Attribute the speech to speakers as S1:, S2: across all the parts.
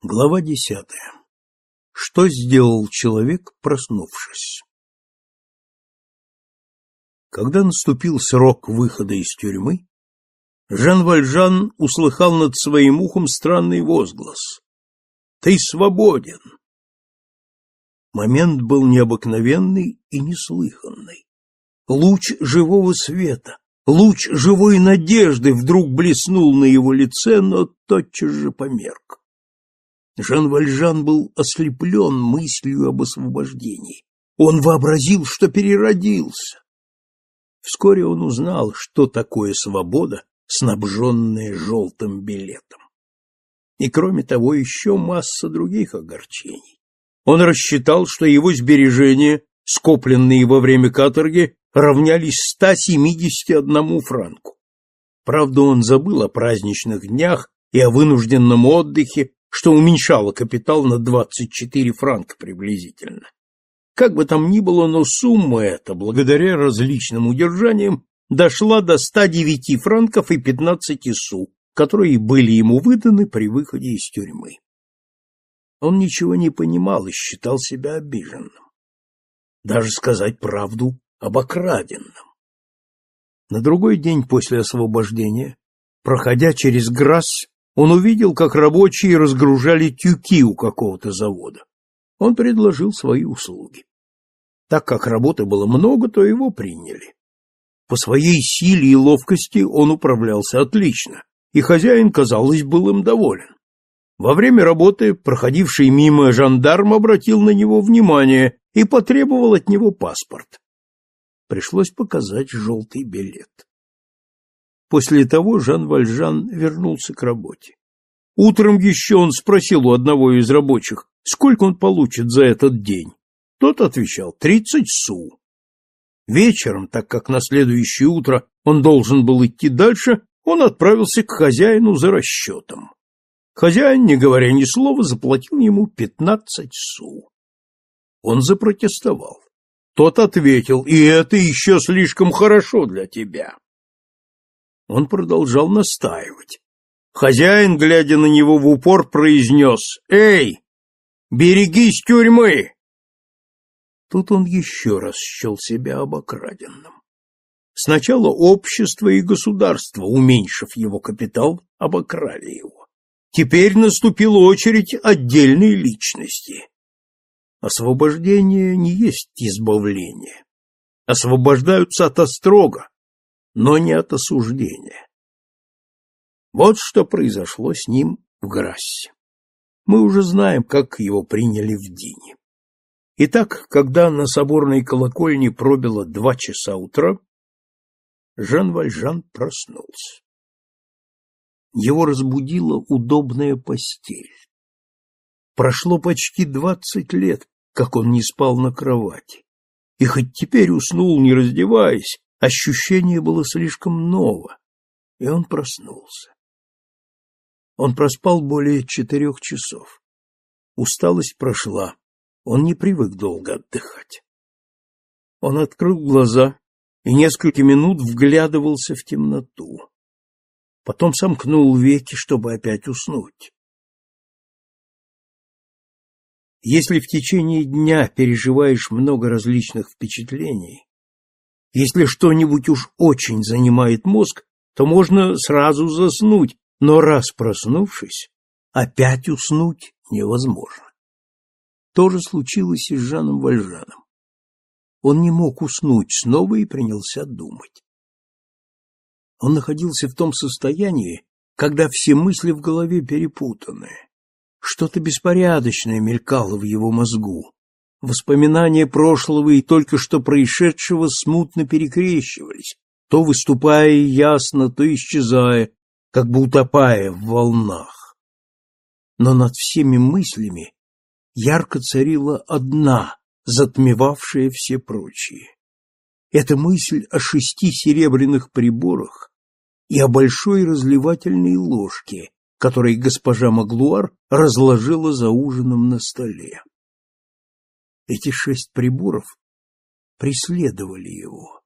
S1: Глава десятая. Что сделал человек, проснувшись? Когда наступил срок выхода из тюрьмы, Жан Вальжан услыхал над своим ухом странный возглас. «Ты свободен!» Момент был необыкновенный и неслыханный. Луч живого света, луч живой надежды вдруг блеснул на его лице, но тотчас же померк. Жан Вальжан был ослеплен мыслью об освобождении. Он вообразил, что переродился. Вскоре он узнал, что такое свобода, снабженная желтым билетом. И кроме того, еще масса других огорчений. Он рассчитал, что его сбережения, скопленные во время каторги, равнялись 171 франку. Правда, он забыл о праздничных днях и о вынужденном отдыхе, что уменьшало капитал на 24 франка приблизительно. Как бы там ни было, но сумма эта, благодаря различным удержаниям, дошла до 109 франков и 15 су, которые были ему выданы при выходе из тюрьмы. Он ничего не понимал и считал себя обиженным. Даже сказать правду обокраденным. На другой день после освобождения, проходя через Грасс, он увидел, как рабочие разгружали тюки у какого-то завода. Он предложил свои услуги. Так как работы было много, то его приняли. По своей силе и ловкости он управлялся отлично, и хозяин, казалось, был им доволен. Во время работы проходивший мимо жандарм обратил на него внимание и потребовал от него паспорт. Пришлось показать желтый билет. После того Жан Вальжан вернулся к работе. Утром еще он спросил у одного из рабочих, сколько он получит за этот день. Тот отвечал тридцать су. Вечером, так как на следующее утро он должен был идти дальше, он отправился к хозяину за расчетом. Хозяин, не говоря ни слова, заплатил ему пятнадцать су. Он запротестовал. Тот ответил, и это еще слишком хорошо для тебя. Он продолжал настаивать. Хозяин, глядя на него в упор, произнес «Эй, берегись тюрьмы!» Тут он еще раз счел себя обокраденным. Сначала общество и государство, уменьшив его капитал, обокрали его. Теперь наступила очередь отдельной личности. Освобождение не есть избавление. Освобождаются от острога, но не от осуждения. Вот что произошло с ним в Грассе. Мы уже знаем, как его приняли в Дине. Итак, когда на соборной колокольне пробило два часа утра, Жан Вальжан проснулся. Его разбудила удобная постель. Прошло почти двадцать лет, как он не спал на кровати. И хоть теперь уснул, не раздеваясь, Ощущение было слишком ново, и он проснулся. Он проспал более четырех часов. Усталость прошла, он не привык долго отдыхать. Он открыл глаза и несколько минут вглядывался в темноту. Потом сомкнул веки, чтобы опять уснуть. Если в течение дня переживаешь много различных впечатлений, если что-нибудь уж очень занимает мозг, то можно сразу заснуть, но раз проснувшись, опять уснуть невозможно. То же случилось и с Жаном Вальжаном. Он не мог уснуть снова и принялся думать. Он находился в том состоянии, когда все мысли в голове перепутаны. Что-то беспорядочное мелькало в его мозгу. Воспоминания прошлого и только что происшедшего смутно перекрещивались, то выступая ясно, то исчезая, как бы утопая в волнах. Но над всеми мыслями ярко царила одна, затмевавшая все прочие. Это мысль о шести серебряных приборах и о большой разливательной ложке, которой госпожа Маглуар разложила за ужином на столе. Эти шесть приборов преследовали его.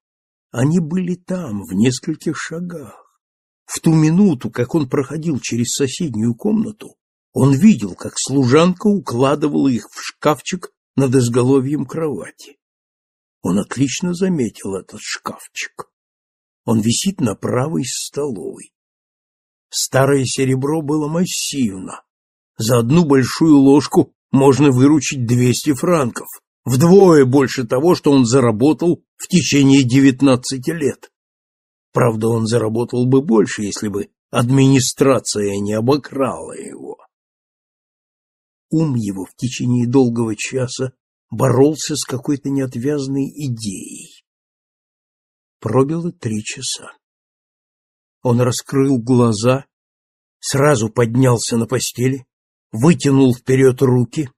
S1: Они были там, в нескольких шагах. В ту минуту, как он проходил через соседнюю комнату, Он видел, как служанка укладывала их в шкафчик над изголовьем кровати. Он отлично заметил этот шкафчик. Он висит на правой столовой. Старое серебро было массивно. За одну большую ложку можно выручить 200 франков, вдвое больше того, что он заработал в течение 19 лет. Правда, он заработал бы больше, если бы администрация не обокрала его. Ум его в течение долгого часа боролся с какой-то неотвязной идеей. Пробило три часа. Он раскрыл глаза, сразу поднялся на постели, вытянул вперед руки,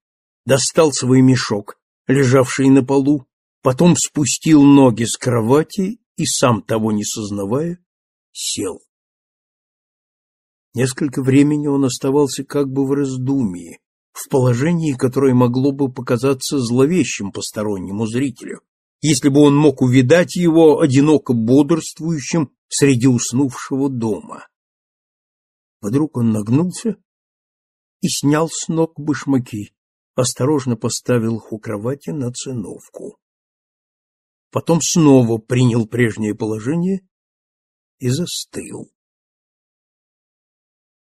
S1: достал свой мешок, лежавший на полу, потом спустил ноги с кровати и, сам того не сознавая, сел. Несколько времени он оставался как бы в раздумье, в положении, которое могло бы показаться зловещим постороннему зрителю, если бы он мог увидать его одиноко бодрствующим среди уснувшего дома. Вдруг он нагнулся и снял с ног башмаки, осторожно поставил их у кровати на циновку. Потом снова принял прежнее положение и застыл.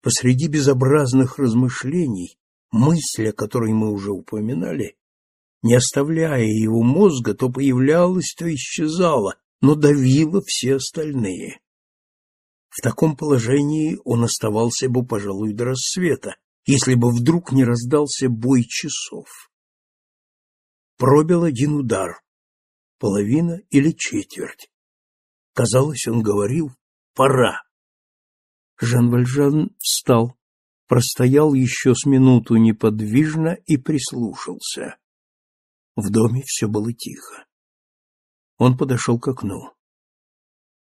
S1: Посреди безобразных размышлений мысль, о которой мы уже упоминали, не оставляя его мозга, то появлялась, то исчезала, но давила все остальные. В таком положении он оставался бы, пожалуй, до рассвета, если бы вдруг не раздался бой часов. Пробил один удар, половина или четверть. Казалось, он говорил «пора». Жан Вальжан встал, простоял еще с минуту неподвижно и прислушался. В доме все было тихо. Он подошел к окну.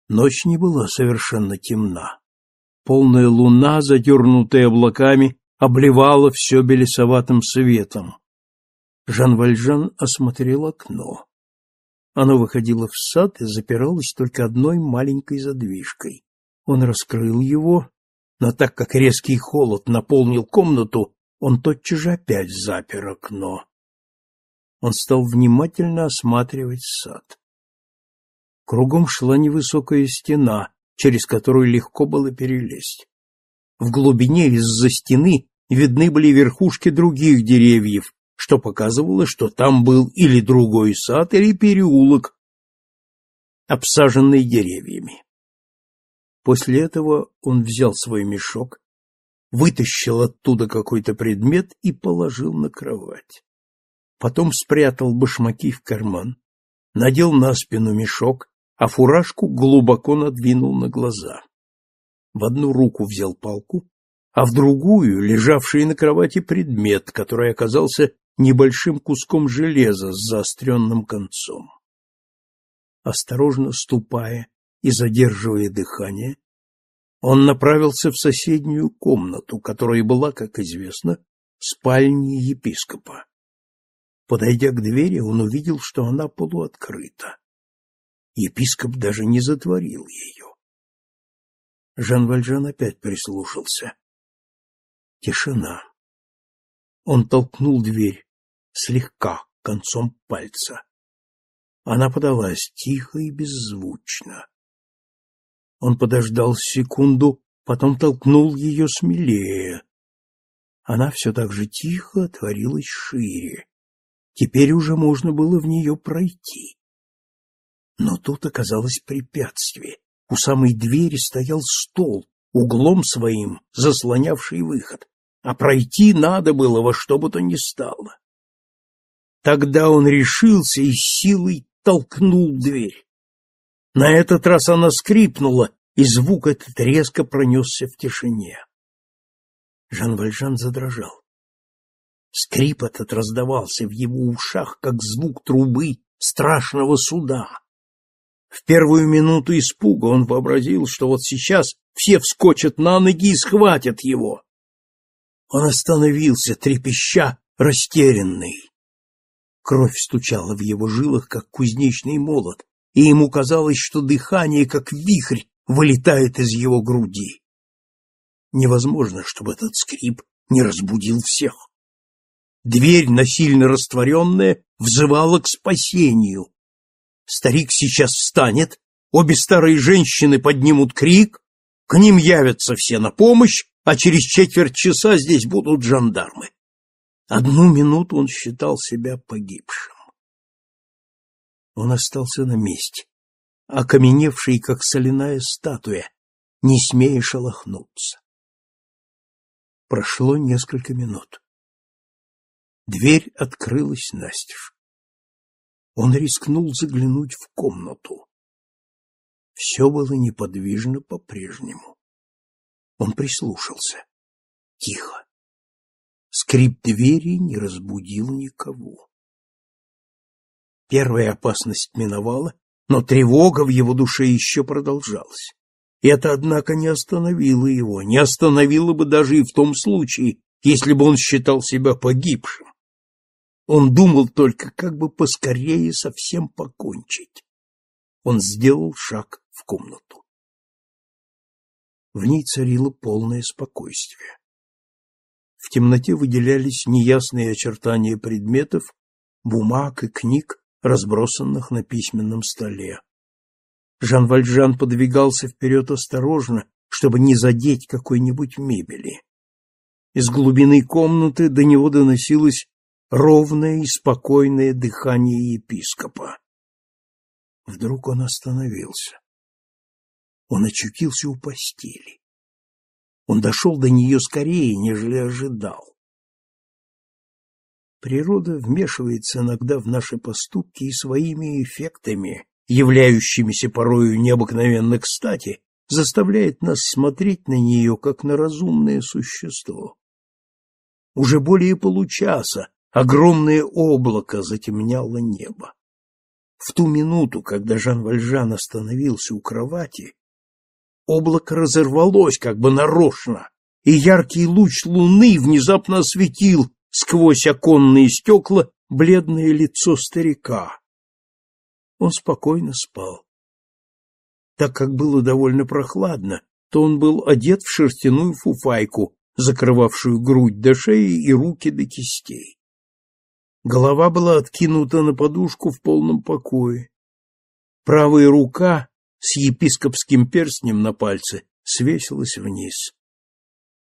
S1: Ночь не была совершенно темна. Полная луна, задернутая облаками, обливала все белесоватым светом. Жан Вальжан осмотрел окно. Оно выходило в сад и запиралось только одной маленькой задвижкой. Он раскрыл его, но так как резкий холод наполнил комнату, он тотчас же опять запер окно. Он стал внимательно осматривать сад. Кругом шла невысокая стена, через которую легко было перелезть. В глубине из-за стены видны были верхушки других деревьев, что показывало, что там был или другой сад, или переулок, обсаженный деревьями. После этого он взял свой мешок, вытащил оттуда какой-то предмет и положил на кровать. Потом спрятал башмаки в карман, надел на спину мешок, а фуражку глубоко надвинул на глаза. В одну руку взял палку, а в другую — лежавший на кровати предмет, который оказался небольшим куском железа с заостренным концом. Осторожно ступая и задерживая дыхание, он направился в соседнюю комнату, которая была, как известно, спальней епископа. Подойдя к двери, он увидел, что она полуоткрыта. Епископ даже не затворил ее. Жан Вальжан опять прислушался. Тишина. Он толкнул дверь слегка концом пальца. Она подалась тихо и беззвучно. Он подождал секунду, потом толкнул ее смелее. Она все так же тихо отворилась шире. Теперь уже можно было в нее пройти. Но тут оказалось препятствие. У самой двери стоял стол, углом своим заслонявший выход, а пройти надо было во что бы то ни стало. Тогда он решился и силой толкнул дверь. На этот раз она скрипнула, и звук этот резко пронесся в тишине. Жан Вальжан задрожал. Скрип этот раздавался в его ушах, как звук трубы страшного суда. В первую минуту испуга он вообразил, что вот сейчас все вскочат на ноги и схватят его. Он остановился, трепеща, растерянный. Кровь стучала в его жилах, как кузнечный молот, и ему казалось, что дыхание, как вихрь, вылетает из его груди. Невозможно, чтобы этот скрип не разбудил всех. Дверь, насильно растворенная, взывала к спасению. Старик сейчас встанет, обе старые женщины поднимут крик, к ним явятся все на помощь, а через четверть часа здесь будут жандармы. Одну минуту он считал себя погибшим. Он остался на месте, окаменевший, как соляная статуя, не смея шелохнуться. Прошло несколько минут. Дверь открылась настежь. Он рискнул заглянуть в комнату. Все было неподвижно по-прежнему. Он прислушался. Тихо. Скрип двери не разбудил никого. Первая опасность миновала, но тревога в его душе еще продолжалась. Это, однако, не остановило его, не остановило бы даже и в том случае, если бы он считал себя погибшим. Он думал только, как бы поскорее совсем покончить. Он сделал шаг в комнату. В ней царило полное спокойствие. В темноте выделялись неясные очертания предметов, бумаг и книг, разбросанных на письменном столе. Жан Вальжан подвигался вперед осторожно, чтобы не задеть какой-нибудь мебели. Из глубины комнаты до него доносилось ровное и спокойное дыхание епископа. Вдруг он остановился. Он очутился у постели. Он дошел до нее скорее, нежели ожидал. Природа вмешивается иногда в наши поступки и своими эффектами, являющимися порою необыкновенно кстати, заставляет нас смотреть на нее, как на разумное существо. Уже более получаса огромное облако затемняло небо. В ту минуту, когда Жан Вальжан остановился у кровати, облако разорвалось как бы нарочно, и яркий луч луны внезапно осветил сквозь оконные стекла бледное лицо старика. Он спокойно спал. Так как было довольно прохладно, то он был одет в шерстяную фуфайку, закрывавшую грудь до шеи и руки до кистей. Голова была откинута на подушку в полном покое. Правая рука с епископским перстнем на пальце свесилась вниз.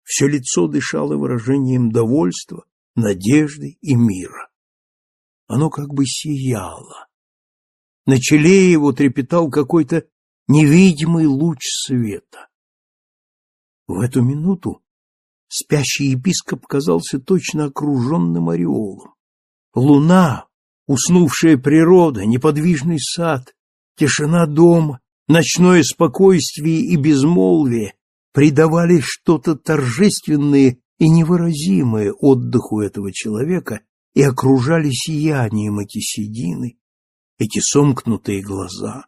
S1: Все лицо дышало выражением довольства, надежды и мира. Оно как бы сияло. На челе его трепетал какой-то невидимый луч света. В эту минуту спящий епископ казался точно окруженным ореолом. Луна, уснувшая природа, неподвижный сад, тишина дома, ночное спокойствие и безмолвие придавали что-то торжественное и невыразимое отдыху этого человека и окружали сиянием эти седины, эти сомкнутые глаза,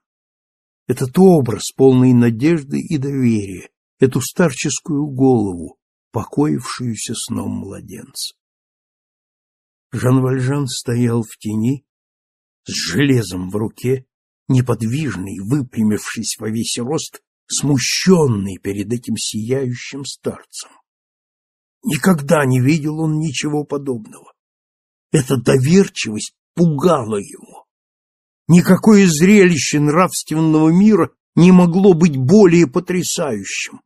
S1: этот образ, полный надежды и доверия, эту старческую голову, покоившуюся сном младенца. Жан Вальжан стоял в тени, с железом в руке, неподвижный, выпрямившись во весь рост, смущенный перед этим сияющим старцем. Никогда не видел он ничего подобного. Эта доверчивость пугала его. Никакое зрелище нравственного мира не могло быть более потрясающим.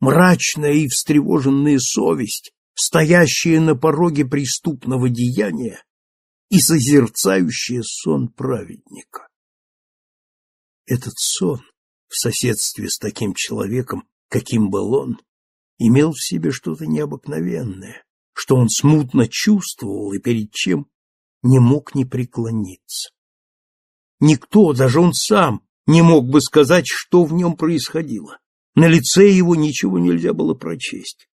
S1: Мрачная и встревоженная совесть, стоящая на пороге преступного деяния и созерцающая сон праведника. Этот сон в соседстве с таким человеком, каким был он, имел в себе что-то необыкновенное, что он смутно чувствовал и перед чем не мог не преклониться. Никто, даже он сам, не мог бы сказать, что в нем происходило. На лице его ничего нельзя было прочесть.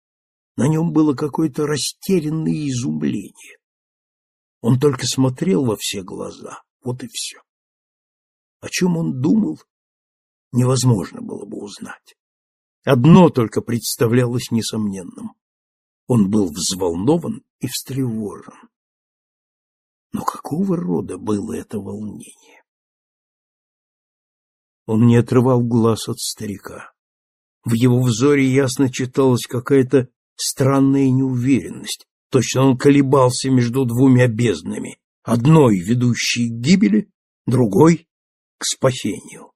S1: На нем было какое-то растерянное изумление. Он только смотрел во все глаза, вот и все. О чем он думал, невозможно было бы узнать. Одно только представлялось несомненным. Он был взволнован и встревожен. Но какого рода было это волнение? Он не отрывал глаз от старика. В его взоре ясно читалась какая-то странная неуверенность. Точно он колебался между двумя безднами, одной ведущей к гибели, другой — к спасению.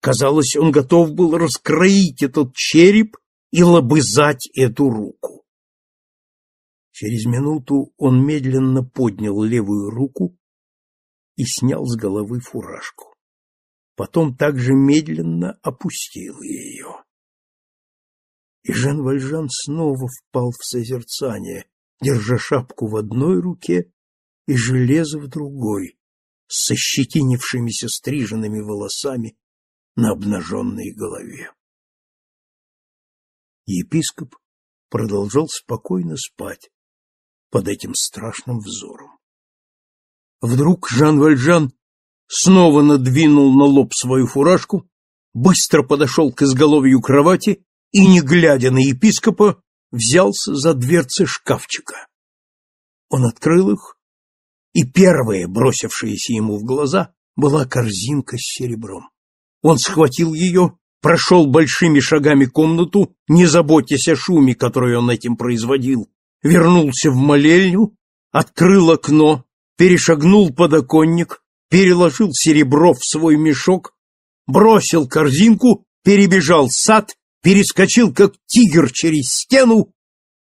S1: Казалось, он готов был раскроить этот череп и лобызать эту руку. Через минуту он медленно поднял левую руку и снял с головы фуражку. Потом также медленно опустил ее. И Жан Вальжан снова впал в созерцание, держа шапку в одной руке и железо в другой, с ощетинившимися стриженными волосами на обнаженной голове. Епископ продолжал спокойно спать под этим страшным взором. Вдруг Жан Вальжан снова надвинул на лоб свою фуражку, быстро подошел к изголовью кровати и, не глядя на епископа, взялся за дверцы шкафчика. Он открыл их, и первая, бросившаяся ему в глаза, была корзинка с серебром. Он схватил ее, прошел большими шагами комнату, не заботясь о шуме, который он этим производил, вернулся в молельню, открыл окно, перешагнул подоконник, переложил серебро в свой мешок, бросил корзинку, перебежал сад, перескочил, как тигр через стену,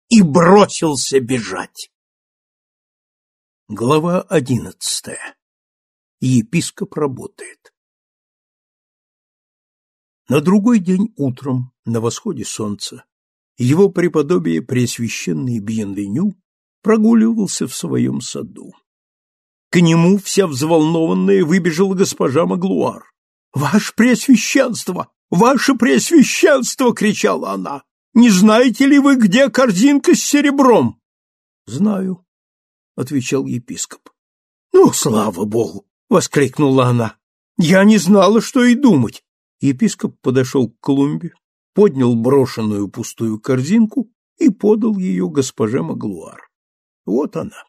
S1: и бросился бежать. Глава одиннадцатая. Епископ работает. На другой день утром, на восходе солнца, его преподобие Преосвященный Бьенвеню прогуливался в своем саду. К нему, вся взволнованная, выбежала госпожа Маглуар. — Ваше Преосвященство! Ваше Преосвященство! — кричала она. — Не знаете ли вы, где корзинка с серебром? — Знаю, — отвечал епископ. — Ну, слава богу! — воскликнула она. — Я не знала, что и думать. Епископ подошел к клумбе, поднял брошенную пустую корзинку и подал ее госпоже Маглуар. Вот она.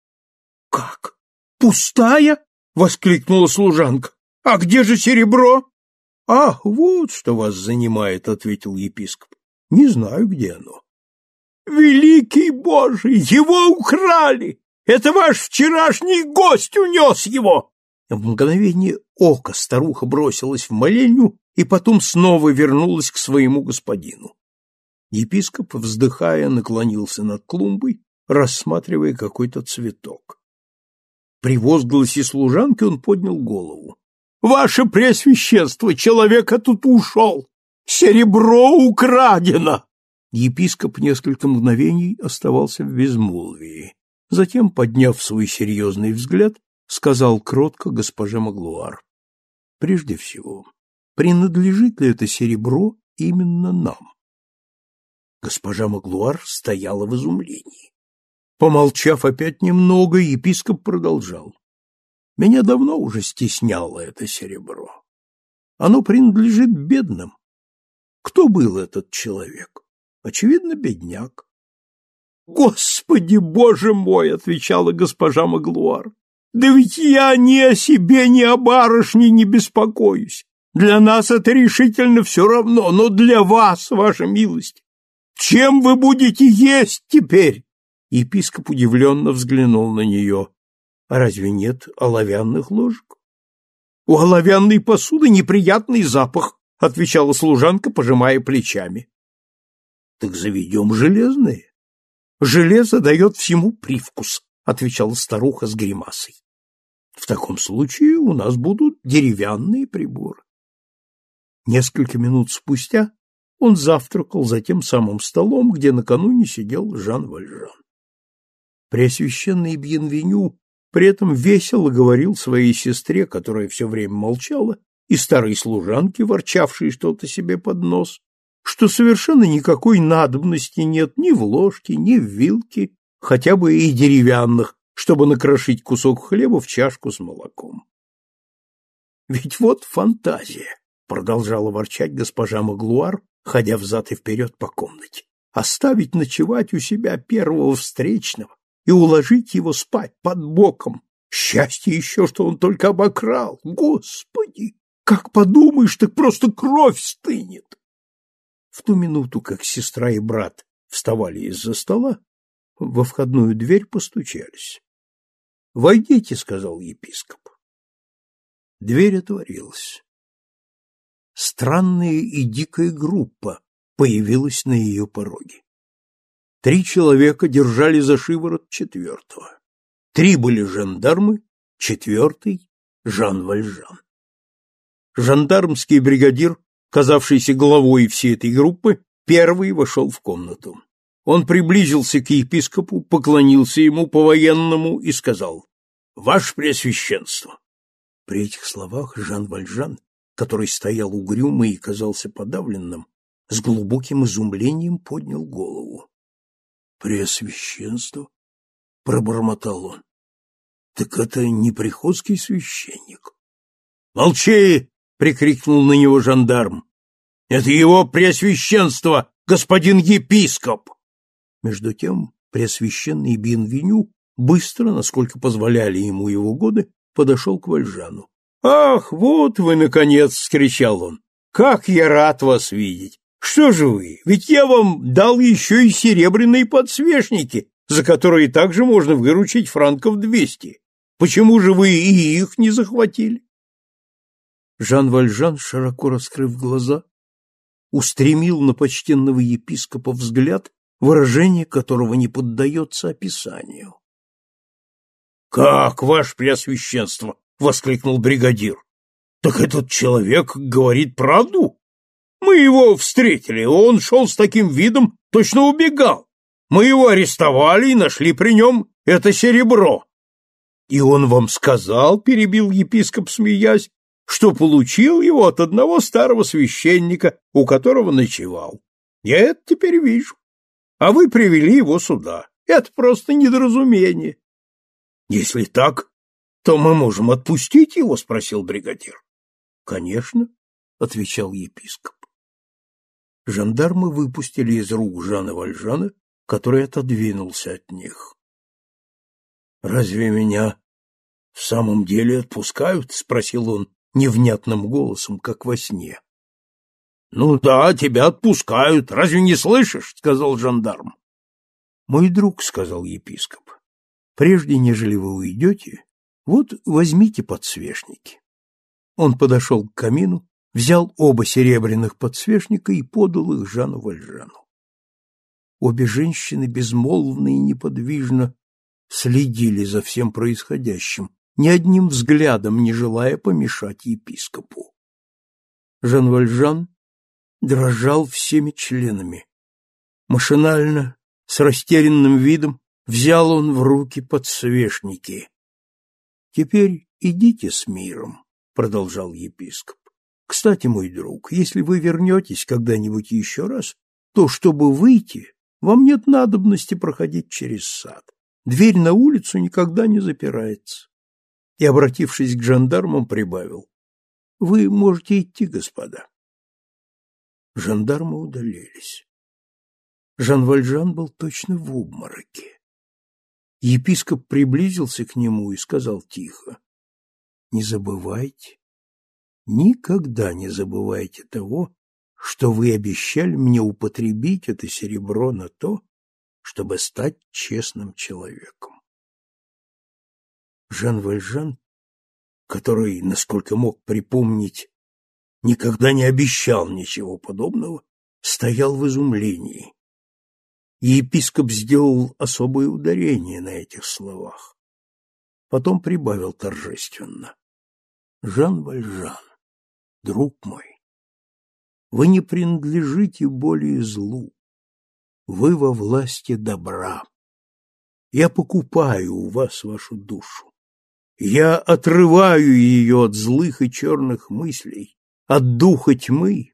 S1: — Как? Пустая? воскликнула служанка. А где же серебро? Ах, вот что вас занимает, ответил епископ. Не знаю, где оно. Великий Боже, его украли! Это ваш вчерашний гость унес его! В мгновение ока старуха бросилась в молельню и потом снова вернулась к своему господину. Епископ, вздыхая, наклонился над клумбой, рассматривая какой-то цветок. При возгласе служанки он поднял голову. — Ваше Преосвященство, человека тут ушел! Серебро украдено! Епископ несколько мгновений оставался в безмолвии. Затем, подняв свой серьезный взгляд, сказал кротко госпоже Маглуар. — Прежде всего, принадлежит ли это серебро именно нам? Госпожа Маглуар стояла в изумлении. Помолчав опять немного, епископ продолжал. Меня давно уже стесняло это серебро. Оно принадлежит бедным. Кто был этот человек? Очевидно, бедняк. Господи, боже мой, отвечала госпожа Маглуар. Да ведь я ни о себе, ни о барышне не беспокоюсь. Для нас это решительно все равно, но для вас, ваша милость, чем вы будете есть теперь? Епископ удивленно взглянул на нее. А разве нет оловянных ложек? У оловянной посуды неприятный запах, отвечала служанка, пожимая плечами. Так заведем железные. Железо дает всему привкус, отвечала старуха с гримасой. В таком случае у нас будут деревянные приборы. Несколько минут спустя он завтракал за тем самым столом, где накануне сидел Жан Вальжан. Преосвященный Бьенвеню при этом весело говорил своей сестре, которая все время молчала, и старой служанке, ворчавшей что-то себе под нос, что совершенно никакой надобности нет ни в ложке, ни в вилке, хотя бы и деревянных, чтобы накрошить кусок хлеба в чашку с молоком. «Ведь вот фантазия», — продолжала ворчать госпожа Маглуар, ходя взад и вперед по комнате, «оставить ночевать у себя первого встречного, и уложить его спать под боком. Счастье еще, что он только обокрал. Господи! Как подумаешь, так просто кровь стынет. В ту минуту, как сестра и брат вставали из-за стола, во входную дверь постучались. «Войдите», — сказал епископ. Дверь отворилась. Странная и дикая группа появилась на ее пороге. Три человека держали за шиворот четвертого. Три были жандармы, четвертый — Жан Вальжан. Жандармский бригадир, казавшийся главой всей этой группы, первый вошел в комнату. Он приблизился к епископу, поклонился ему по-военному и сказал «Ваше Преосвященство!» При этих словах Жан Вальжан, который стоял угрюмый и казался подавленным, с глубоким изумлением поднял голову. «Преосвященство?» — пробормотал он. «Так это не приходский священник?» «Молчи!» — прикрикнул на него жандарм. «Это его преосвященство, господин епископ!» Между тем Преосвященный Бенвеню быстро, насколько позволяли ему его годы, подошел к Вальжану. «Ах, вот вы, наконец!» — скричал он. «Как я рад вас видеть! Что же вы, ведь я вам дал еще и серебряные подсвечники, за которые также можно выручить франков двести. Почему же вы и их не захватили?» Жан Вальжан, широко раскрыв глаза, устремил на почтенного епископа взгляд, выражение которого не поддается описанию. «Как, ваше преосвященство!» — воскликнул бригадир. «Так этот человек говорит правду? Мы его встретили, он шел с таким видом, точно убегал. Мы его арестовали и нашли при нем это серебро». «И он вам сказал, — перебил епископ, смеясь, — что получил его от одного старого священника, у которого ночевал. Я это теперь вижу а вы привели его сюда. Это просто недоразумение. — Если так, то мы можем отпустить его? — спросил бригадир. — Конечно, — отвечал епископ. Жандармы выпустили из рук Жана Вальжана, который отодвинулся от них. — Разве меня в самом деле отпускают? — спросил он невнятным голосом, как во сне. — Ну да, тебя отпускают. Разве не слышишь? — сказал жандарм. — Мой друг, — сказал епископ, — прежде, нежели вы уйдете, вот возьмите подсвечники. Он подошел к камину, взял оба серебряных подсвечника и подал их Жану Вальжану. Обе женщины безмолвно и неподвижно следили за всем происходящим, ни одним взглядом не желая помешать епископу. Жан Вальжан дрожал всеми членами. Машинально, с растерянным видом, взял он в руки подсвечники. — Теперь идите с миром, — продолжал епископ. — Кстати, мой друг, если вы вернетесь когда-нибудь еще раз, то, чтобы выйти, вам нет надобности проходить через сад. Дверь на улицу никогда не запирается. И, обратившись к жандармам, прибавил. — Вы можете идти, господа. Жандармы удалились. Жан Вальжан был точно в обмороке. Епископ приблизился к нему и сказал тихо, «Не забывайте, никогда не забывайте того, что вы обещали мне употребить это серебро на то, чтобы стать честным человеком». Жан Вальжан, который, насколько мог припомнить, никогда не обещал ничего подобного, стоял в изумлении. И епископ сделал особое ударение на этих словах. Потом прибавил торжественно. «Жан Вальжан, друг мой, вы не принадлежите более злу. Вы во власти добра. Я покупаю у вас вашу душу. Я отрываю ее от злых и черных мыслей от духа тьмы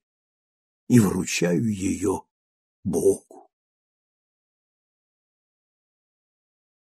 S1: и вручаю ее Богу.